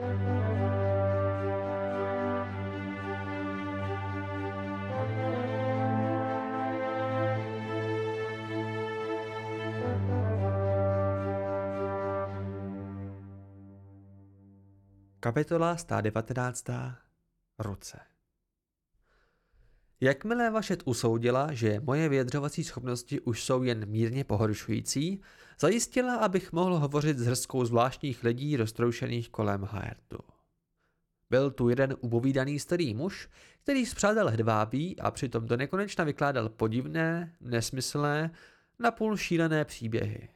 Kapitola 119. Ruce Jakmile Vašet usoudila, že moje vyjadřovací schopnosti už jsou jen mírně pohoršující, zajistila, abych mohl hovořit s hrskou zvláštních lidí roztroušených kolem Haertu. Byl tu jeden upovídaný starý muž, který zpřádal hedvábí a přitom do nekonečna vykládal podivné, nesmyslné, napůl šílené příběhy.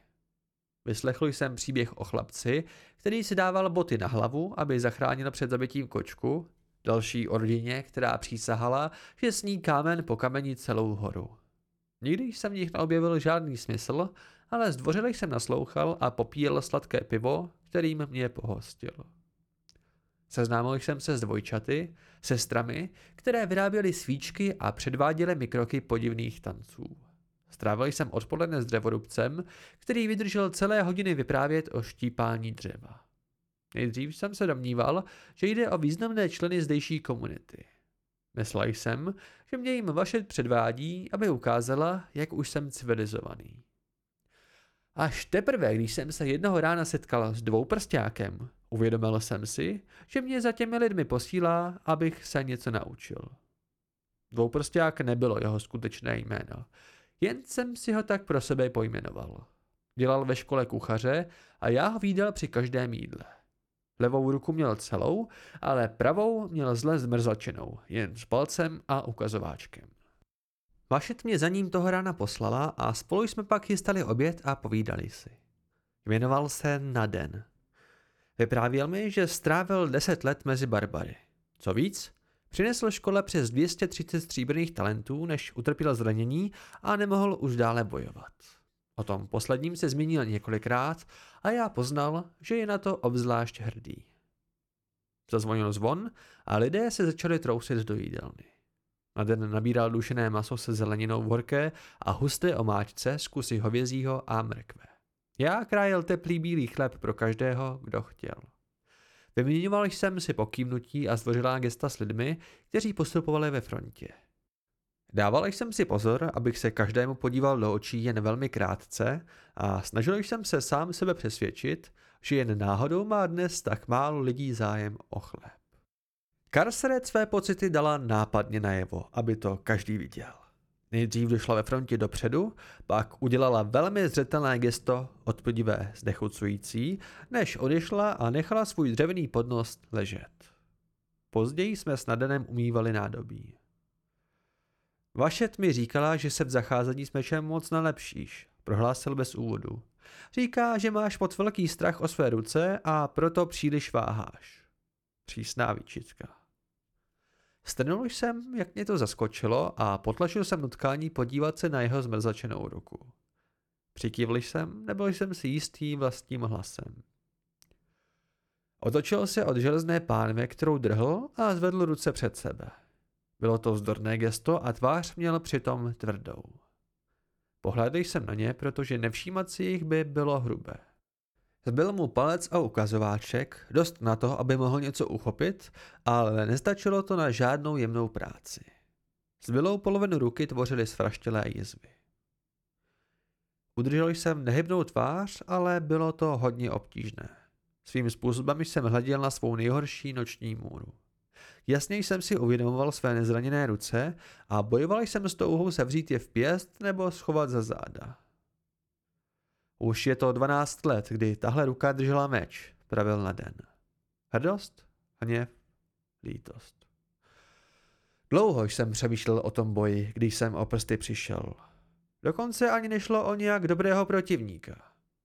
Vyslechl jsem příběh o chlapci, který si dával boty na hlavu, aby zachránil před zabitím kočku, další o rodině, která přísahala, že sní kámen po kameni celou horu. Nikdy jsem v nich neobjevil žádný smysl, ale zdvořile jsem naslouchal a popíjel sladké pivo, kterým mě pohostil. Seznámil jsem se s dvojčaty, sestrami, které vyráběly svíčky a předváděly mi kroky podivných tanců. Strávil jsem odpoledne s dřevorubcem, který vydržel celé hodiny vyprávět o štípání dřeva. Nejdřív jsem se domníval, že jde o významné členy zdejší komunity. Myslel jsem, že mě jim vaše předvádí, aby ukázala, jak už jsem civilizovaný. Až teprve, když jsem se jednoho rána setkal s dvouprstákem, uvědomil jsem si, že mě za těmi lidmi posílá, abych se něco naučil. Dvouprsták nebylo jeho skutečné jméno, jen jsem si ho tak pro sebe pojmenoval. Dělal ve škole kuchaře a já ho výdal při každém jídle. Levou ruku měl celou, ale pravou měl zle zmrzačenou, jen s palcem a ukazováčkem. Vašet mě za ním toho rána poslala a spolu jsme pak chystali oběd a povídali si. Jmenoval se Naden. Vyprávěl mi, že strávil deset let mezi barbary. Co víc, přinesl škole přes 230 stříbrných talentů, než utrpěl zranění a nemohl už dále bojovat. O tom posledním se zmínil několikrát a já poznal, že je na to obzvlášť hrdý. Zazvonil zvon a lidé se začali trousit do jídelny. Na den nabíral dušené maso se zeleninou v horké a husté omáčce z kusy hovězího a mrkve. Já krájel teplý bílý chleb pro každého, kdo chtěl. Vyměňoval jsem si pokývnutí a zdvořilá gesta s lidmi, kteří postupovali ve frontě. Dával jsem si pozor, abych se každému podíval do očí jen velmi krátce a snažil jsem se sám sebe přesvědčit, že jen náhodou má dnes tak málo lidí zájem o chléb. Karseret své pocity dala nápadně najevo, aby to každý viděl. Nejdřív došla ve frontě dopředu, pak udělala velmi zřetelné gesto odpodivé znechucující, než odešla a nechala svůj dřevěný podnos ležet. Později jsme s Nadenem umývali nádobí. Vašet mi říkala, že se v zacházení s mečem moc nelepšíš, prohlásil bez úvodu. Říká, že máš moc velký strach o své ruce a proto příliš váháš. Přísná výčitka. Strnul jsem, jak mě to zaskočilo a potlačil jsem nutkání podívat se na jeho zmrzačenou ruku. Přikývl jsem, nebyl jsem si jistý vlastním hlasem. Otočil se od železné pánve, kterou drhl a zvedl ruce před sebe. Bylo to vzdorné gesto a tvář měl přitom tvrdou. Pohledl jsem na ně, protože nevšímat si jich by bylo hrubé. Zbyl mu palec a ukazováček, dost na to, aby mohl něco uchopit, ale nestačilo to na žádnou jemnou práci. Zbylou polovinu ruky tvořily svraštělé jizvy. Udržel jsem nehybnou tvář, ale bylo to hodně obtížné. Svým způsobem jsem hleděl na svou nejhorší noční můru. Jasně jsem si uvědomoval své nezraněné ruce a bojoval jsem s touhou sevřít je v pěst nebo schovat za záda. Už je to 12 let, kdy tahle ruka držela meč, pravil na den. Hrdost, hněv, lítost. Dlouho jsem přemýšlel o tom boji, když jsem o prsty přišel. Dokonce ani nešlo o nějak dobrého protivníka.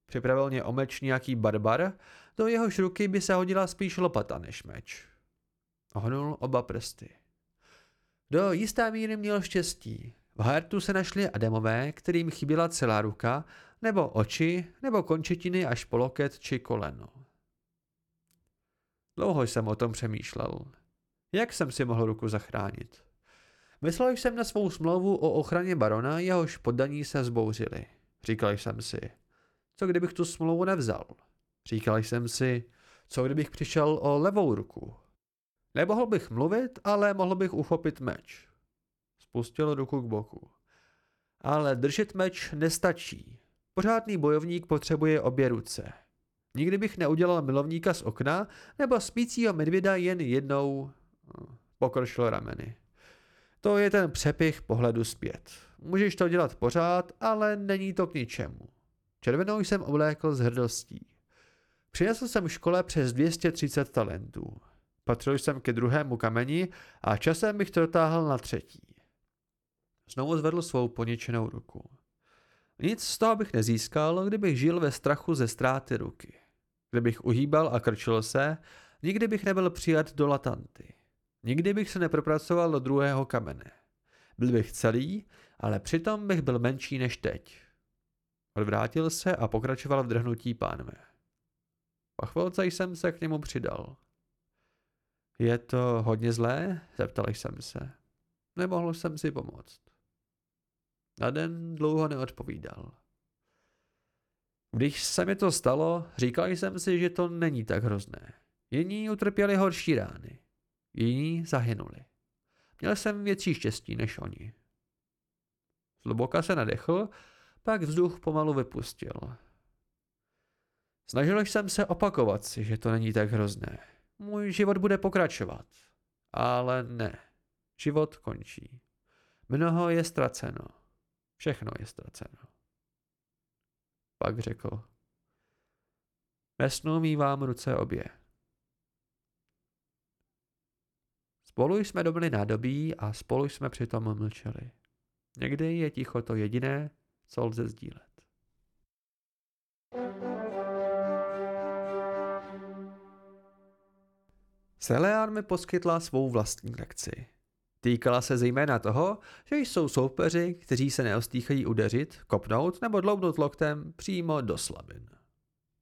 Připravil mě o meč nějaký barbar, do jehož ruky by se hodila spíš lopata než meč. Ohnul oba prsty. Do jisté míry měl štěstí. V Hartu se našli Adamové, kterým chyběla celá ruka, nebo oči, nebo končetiny až po loket či koleno. Dlouho jsem o tom přemýšlel. Jak jsem si mohl ruku zachránit? Myslel jsem na svou smlouvu o ochraně barona, jehož poddaní se zbouřili. Říkal jsem si, co kdybych tu smlouvu nevzal? Říkal jsem si, Co kdybych přišel o levou ruku? Nemohl bych mluvit, ale mohl bych uchopit meč. Spustil ruku k boku. Ale držet meč nestačí. Pořádný bojovník potřebuje obě ruce. Nikdy bych neudělal milovníka z okna nebo spícího medvěda jen jednou pokršil rameny. To je ten přepich pohledu zpět. Můžeš to dělat pořád, ale není to k ničemu. Červenou jsem oblékl s hrdostí. Přinesl jsem škole přes 230 talentů. Patřil jsem ke druhému kameni a časem bych to dotáhl na třetí. Znovu zvedl svou poničenou ruku. Nic z toho bych nezískal, kdybych žil ve strachu ze ztráty ruky. Kdybych uhýbal a krčil se, nikdy bych nebyl přijat do latanty. Nikdy bych se nepropracoval do druhého kamene. Byl bych celý, ale přitom bych byl menší než teď. Odvrátil se a pokračoval v drhnutí pánve. Po chvilce jsem se k němu přidal. Je to hodně zlé? Zeptal jsem se. Nemohl jsem si pomoct. Na den dlouho neodpovídal. Když se mi to stalo, říkal jsem si, že to není tak hrozné. Jiní utrpěli horší rány. Jiní zahynuli. Měl jsem větší štěstí než oni. Zluboka se nadechl, pak vzduch pomalu vypustil. Snažil jsem se opakovat si, že to není tak hrozné. Můj život bude pokračovat. Ale ne. Život končí. Mnoho je ztraceno. Všechno je ztraceno. Pak řekl. Ve snu mývám ruce obě. Spolu jsme dobili nádobí a spolu jsme přitom mlčeli. Někdy je ticho to jediné, co lze sdílet. Seleán mi poskytla svou vlastní lekci. Týkala se zejména toho, že jsou soupeři, kteří se neostýchají udeřit, kopnout nebo dloubnout loktem přímo do slabin.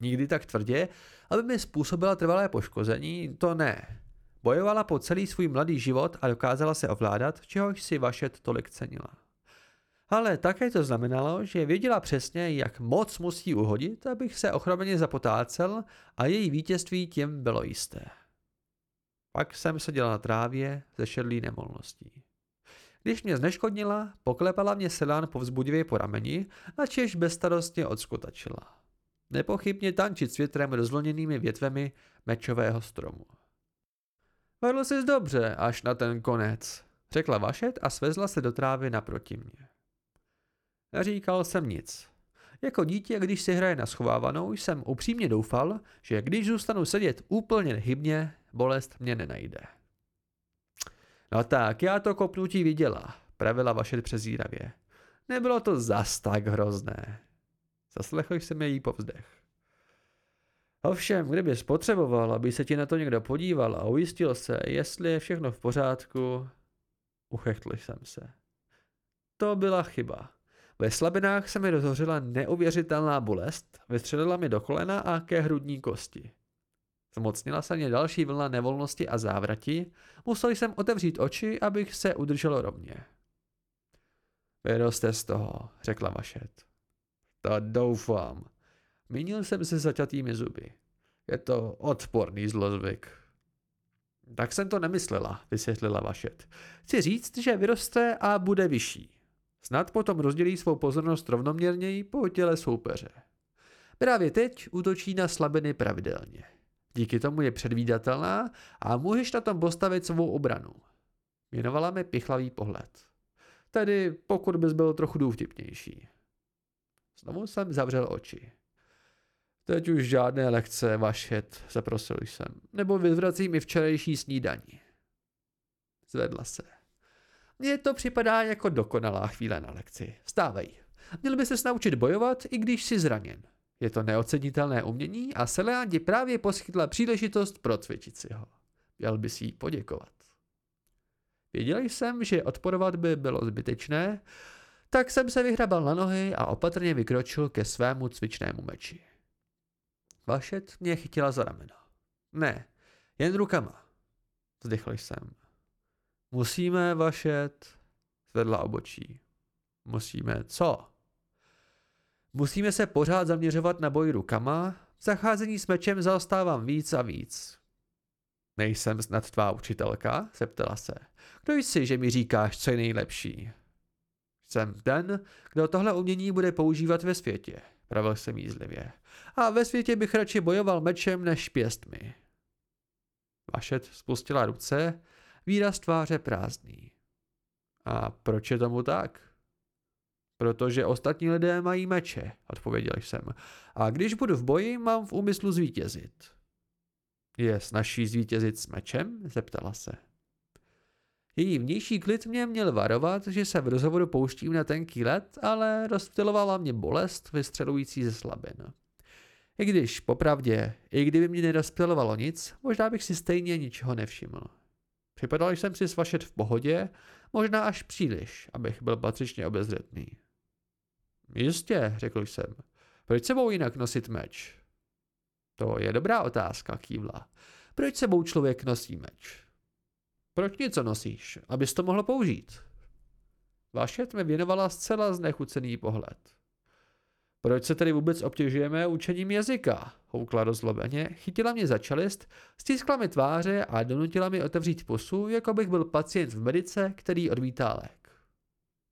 Nikdy tak tvrdě, aby mi způsobila trvalé poškození, to ne. Bojovala po celý svůj mladý život a dokázala se ovládat, čehož si Vašet tolik cenila. Ale také to znamenalo, že věděla přesně, jak moc musí uhodit, abych se ochromeně zapotácel a její vítězství tím bylo jisté. Pak jsem seděla na trávě ze šedlý nevolností. Když mě zneškodnila, poklepala mě Selán povzbudivě po rameni a čež bezstarostně odskotačila. Nepochybně tančit s větrem rozloněnými větvemi mečového stromu. Vedl jsi dobře až na ten konec, řekla Vašet a svezla se do trávy naproti mě. Neříkal jsem nic. Jako dítě, když si hraje na schovávanou, jsem upřímně doufal, že když zůstanu sedět úplně hybně, bolest mě nenajde. No tak, já to kopnutí viděla, pravila vaše přezíravě. Nebylo to zas tak hrozné. Zaslechl jsem její povzdech. Ovšem, kdyby spotřeboval, aby se ti na to někdo podíval a ujistil se, jestli je všechno v pořádku, uchechtl jsem se. To byla chyba. Ve slabinách se mi rozhořila neuvěřitelná bolest, vystřelila mi do kolena a ke hrudní kosti. Zmocnila se mě další vlna nevolnosti a závrati, musel jsem otevřít oči, abych se udržel rovně. Vyroste z toho, řekla Vašet. To doufám. Mínil jsem se zaťatými zuby. Je to odporný zlozvyk. Tak jsem to nemyslela, vysvětlila Vašet. Chci říct, že vyroste a bude vyšší. Snad potom rozdělí svou pozornost rovnoměrněji po těle soupeře. Právě teď útočí na slabiny pravidelně. Díky tomu je předvídatelná a můžeš na tom postavit svou obranu. Věnovala mi pichlavý pohled. Tedy pokud bys byl trochu důvtipnější. Znovu jsem zavřel oči. Teď už žádné lekce, vašet, zaprosil jsem. Nebo vyvrací mi včerejší snídaní. Zvedla se. Mně to připadá jako dokonalá chvíle na lekci. Stávej. Měl by se naučit bojovat, i když jsi zraněn. Je to neocenitelné umění a Seleán právě poskytla příležitost procvičit si ho. Měl by si jí poděkovat. Věděl jsem, že odporovat by bylo zbytečné, tak jsem se vyhrabal na nohy a opatrně vykročil ke svému cvičnému meči. Vašet mě chytila za rameno. Ne, jen rukama. Zdychl jsem. Musíme, Vašet, zvedla obočí. Musíme co? Musíme se pořád zaměřovat na boj rukama, V zacházení s mečem zaostávám víc a víc. Nejsem snad tvá učitelka? zeptala se. Kdo jsi, že mi říkáš, co je nejlepší? Jsem ten, kdo tohle umění bude používat ve světě, pravil jsem jízlivě. A ve světě bych radši bojoval mečem než pěstmi. Vašet spustila ruce, výraz tváře prázdný. A proč je tomu tak? Protože ostatní lidé mají meče, odpověděl jsem. A když budu v boji, mám v úmyslu zvítězit. Je snažší zvítězit s mečem? zeptala se. Její vnější klid mě měl varovat, že se v rozhovoru pouštím na tenký let, ale rozptilovala mě bolest vystřelující ze slabin. I když, popravdě, i kdyby mě nerozptilovalo nic, možná bych si stejně ničeho nevšiml. Připadal jsem si svašet v pohodě, možná až příliš, abych byl patřičně obezřetný. Jistě, řekl jsem. Proč sebou jinak nosit meč? To je dobrá otázka, kývla. Proč sebou člověk nosí meč? Proč něco nosíš? Abys to mohl použít. Vašet mi věnovala zcela znechucený pohled. Proč se tedy vůbec obtěžujeme učením jazyka? Houkla rozlobeně, chytila mě za čelist, stiskla mi tváře a donutila mi otevřít pusu, jako bych byl pacient v medice, který odmítá lék.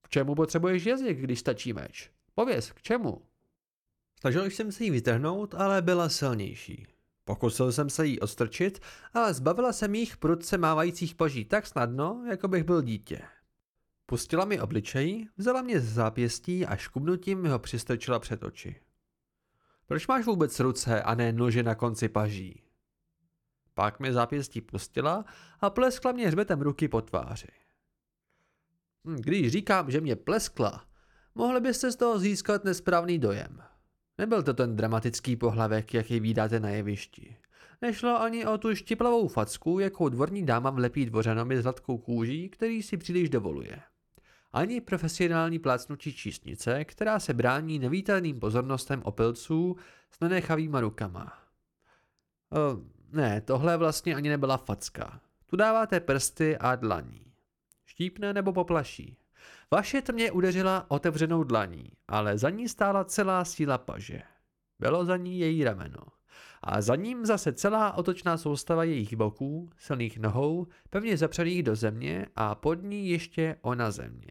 K čemu potřebuješ jazyk, když stačí meč? Pověz, k čemu? Snažil jsem se jí vytrhnout, ale byla silnější. Pokusil jsem se jí odstrčit, ale zbavila jsem jich prudce mávajících paží tak snadno, jako bych byl dítě. Pustila mi obličej, vzala mě z zápěstí a škubnutím mi ho přistrčila před oči. Proč máš vůbec ruce a ne nože na konci paží? Pak mi zápěstí pustila a pleskla mě hřbetem ruky po tváři. Hm, když říkám, že mě pleskla, mohli byste z toho získat nesprávný dojem. Nebyl to ten dramatický pohlavek, jaký vídáte na jevišti. Nešlo ani o tu štiplavou facku, jakou dvorní dáma vlepí dvořanomi s hladkou kůží, který si příliš dovoluje. Ani profesionální plácnutí čísnice, která se brání nevítaným pozornostem opilců s nenechavýma rukama. O, ne, tohle vlastně ani nebyla facka. Tu dáváte prsty a dlaní. Štípne nebo poplaší. Vaše mě udeřila otevřenou dlaní, ale za ní stála celá síla paže. Bylo za ní její rameno. A za ním zase celá otočná soustava jejich boků, silných nohou, pevně zapřených do země a pod ní ještě ona země.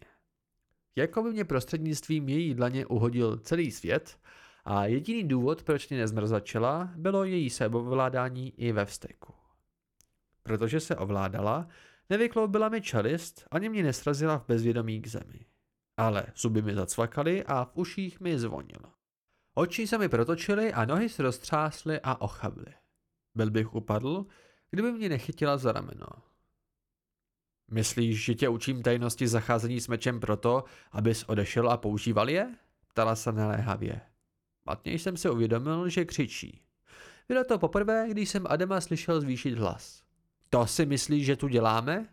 Jako by mě prostřednictvím její dlaně uhodil celý svět a jediný důvod, proč mě nezmrzačila, bylo její sebovládání i ve vsteku. Protože se ovládala, Nevykloubila mi čelist, ani mě nesrazila v bezvědomí k zemi. Ale zuby mi zacvakaly a v uších mi zvonilo. Oči se mi protočily a nohy se roztřásly a ochably. Byl bych upadl, kdyby mě nechytila za rameno. Myslíš, že tě učím tajnosti zacházení s mečem proto, abys odešel a používal je? Ptala se naléhavě. Matně jsem si uvědomil, že křičí. Bylo to poprvé, když jsem Adama slyšel zvýšit hlas. To si myslíš, že tu děláme?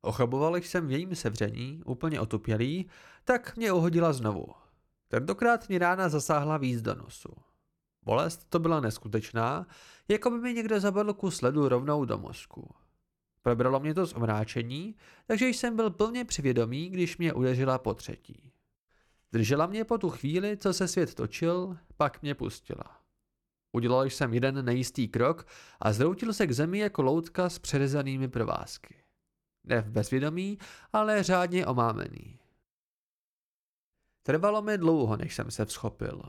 Ochaboval jsem v jejím sevření, úplně otupělý, tak mě uhodila znovu. Tentokrát mě rána zasáhla víc do nosu. Bolest to byla neskutečná, jako by mi někdo zabadl kus ledu rovnou do mozku. Probralo mě to z omráčení, takže jsem byl plně přivědomý, když mě udeřila po třetí. Držela mě po tu chvíli, co se svět točil, pak mě pustila. Udělal jsem jeden nejistý krok a zroutil se k zemi jako loutka s přerezanými provázky. Ne v bezvědomí, ale řádně omámený. Trvalo mi dlouho, než jsem se vzchopil.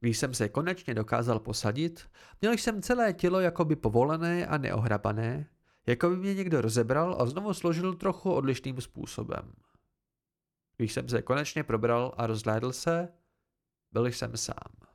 Když jsem se konečně dokázal posadit, měl jsem celé tělo jakoby povolené a neohrabané, jako by mě někdo rozebral a znovu složil trochu odlišným způsobem. Když jsem se konečně probral a rozhlédl se, byl jsem sám.